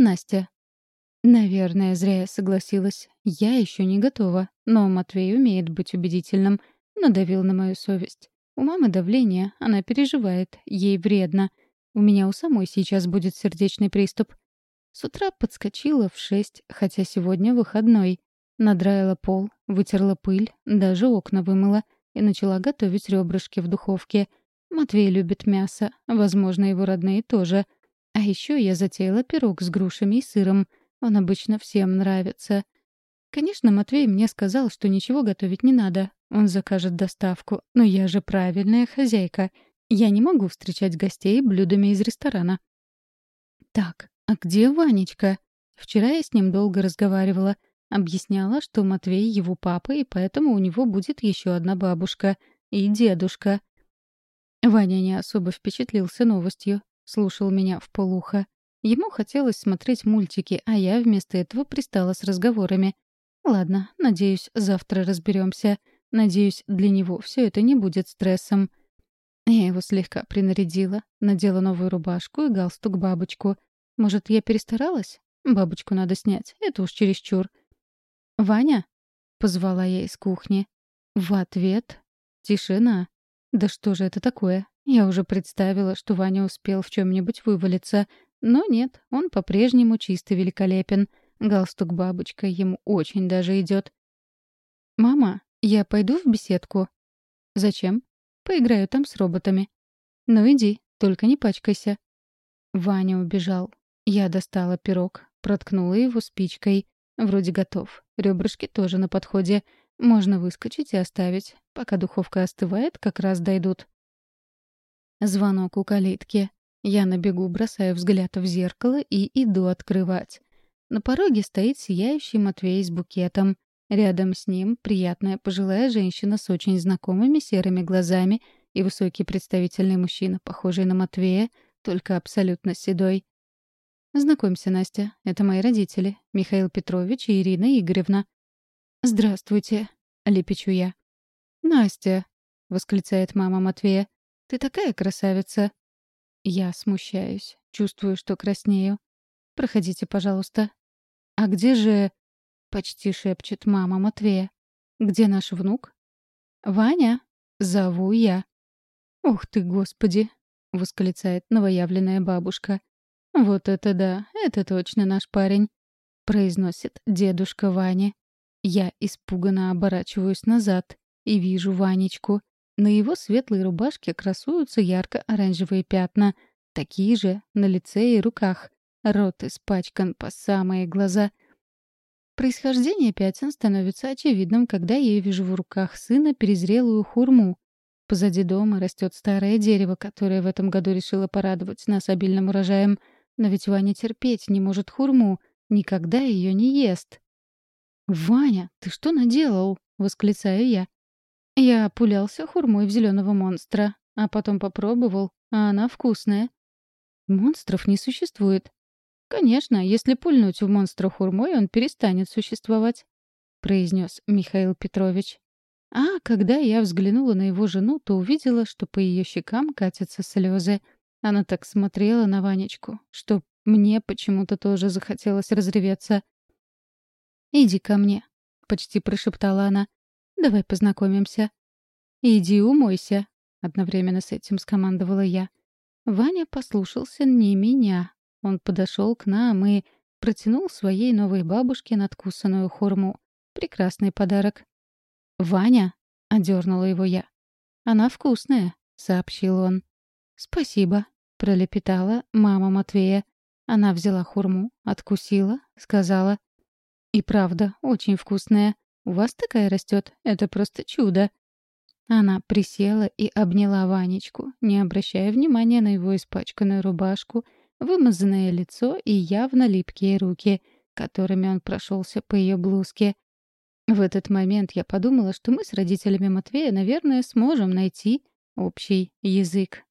Настя. Наверное, зря я согласилась. Я еще не готова, но Матвей умеет быть убедительным. Надавил на мою совесть. У мамы давление, она переживает, ей вредно. У меня у самой сейчас будет сердечный приступ. С утра подскочила в шесть, хотя сегодня выходной. Надраила пол, вытерла пыль, даже окна вымыла и начала готовить ребрышки в духовке. Матвей любит мясо, возможно, его родные тоже. А еще я затеяла пирог с грушами и сыром. Он обычно всем нравится. Конечно, Матвей мне сказал, что ничего готовить не надо. Он закажет доставку. Но я же правильная хозяйка. Я не могу встречать гостей блюдами из ресторана. Так, а где Ванечка? Вчера я с ним долго разговаривала. Объясняла, что Матвей его папа, и поэтому у него будет еще одна бабушка и дедушка. Ваня не особо впечатлился новостью, слушал меня в полухо. Ему хотелось смотреть мультики, а я вместо этого пристала с разговорами. Ладно, надеюсь, завтра разберемся. Надеюсь, для него все это не будет стрессом. Я его слегка принарядила, надела новую рубашку и галстук-бабочку. Может, я перестаралась? Бабочку надо снять, это уж чересчур. «Ваня?» — позвала я из кухни. В ответ — тишина. Да что же это такое? Я уже представила, что Ваня успел в чем-нибудь вывалиться. Но нет, он по-прежнему чисто великолепен. Галстук-бабочка ему очень даже идет. «Мама, я пойду в беседку?» «Зачем?» «Поиграю там с роботами». «Ну иди, только не пачкайся». Ваня убежал. Я достала пирог, проткнула его спичкой. Вроде готов. Ребрышки тоже на подходе. Можно выскочить и оставить. Пока духовка остывает, как раз дойдут. Звонок у калитки. Я на бегу бросаю взгляд в зеркало и иду открывать. На пороге стоит сияющий Матвей с букетом. Рядом с ним приятная пожилая женщина с очень знакомыми серыми глазами и высокий представительный мужчина, похожий на Матвея, только абсолютно седой. «Знакомься, Настя. Это мои родители. Михаил Петрович и Ирина Игоревна». «Здравствуйте», — лепечу я. «Настя», — восклицает мама Матвея, — «ты такая красавица». Я смущаюсь, чувствую, что краснею. «Проходите, пожалуйста». «А где же...» — почти шепчет мама Матвея. «Где наш внук?» «Ваня!» — зову я. «Ух ты, господи!» — восклицает новоявленная бабушка. «Вот это да, это точно наш парень», — произносит дедушка Ваня. Я испуганно оборачиваюсь назад и вижу Ванечку. На его светлой рубашке красуются ярко-оранжевые пятна, такие же на лице и руках. Рот испачкан по самые глаза. Происхождение пятен становится очевидным, когда я вижу в руках сына перезрелую хурму. Позади дома растет старое дерево, которое в этом году решило порадовать нас обильным урожаем — но ведь Ваня терпеть не может хурму, никогда ее не ест. «Ваня, ты что наделал?» — восклицаю я. Я пулялся хурмой в зеленого монстра, а потом попробовал, а она вкусная. Монстров не существует. Конечно, если пульнуть в монстра хурмой, он перестанет существовать, произнес Михаил Петрович. А когда я взглянула на его жену, то увидела, что по ее щекам катятся слезы. Она так смотрела на Ванечку, что мне почему-то тоже захотелось разреветься. «Иди ко мне», — почти прошептала она. «Давай познакомимся». «Иди умойся», — одновременно с этим скомандовала я. Ваня послушался не меня. Он подошел к нам и протянул своей новой бабушке надкусанную хурму. Прекрасный подарок. «Ваня», — одернула его я. «Она вкусная», — сообщил он. «Спасибо», — пролепетала мама Матвея. Она взяла хурму, откусила, сказала. «И правда, очень вкусная. У вас такая растет? Это просто чудо». Она присела и обняла Ванечку, не обращая внимания на его испачканную рубашку, вымазанное лицо и явно липкие руки, которыми он прошелся по ее блузке. В этот момент я подумала, что мы с родителями Матвея, наверное, сможем найти общий язык.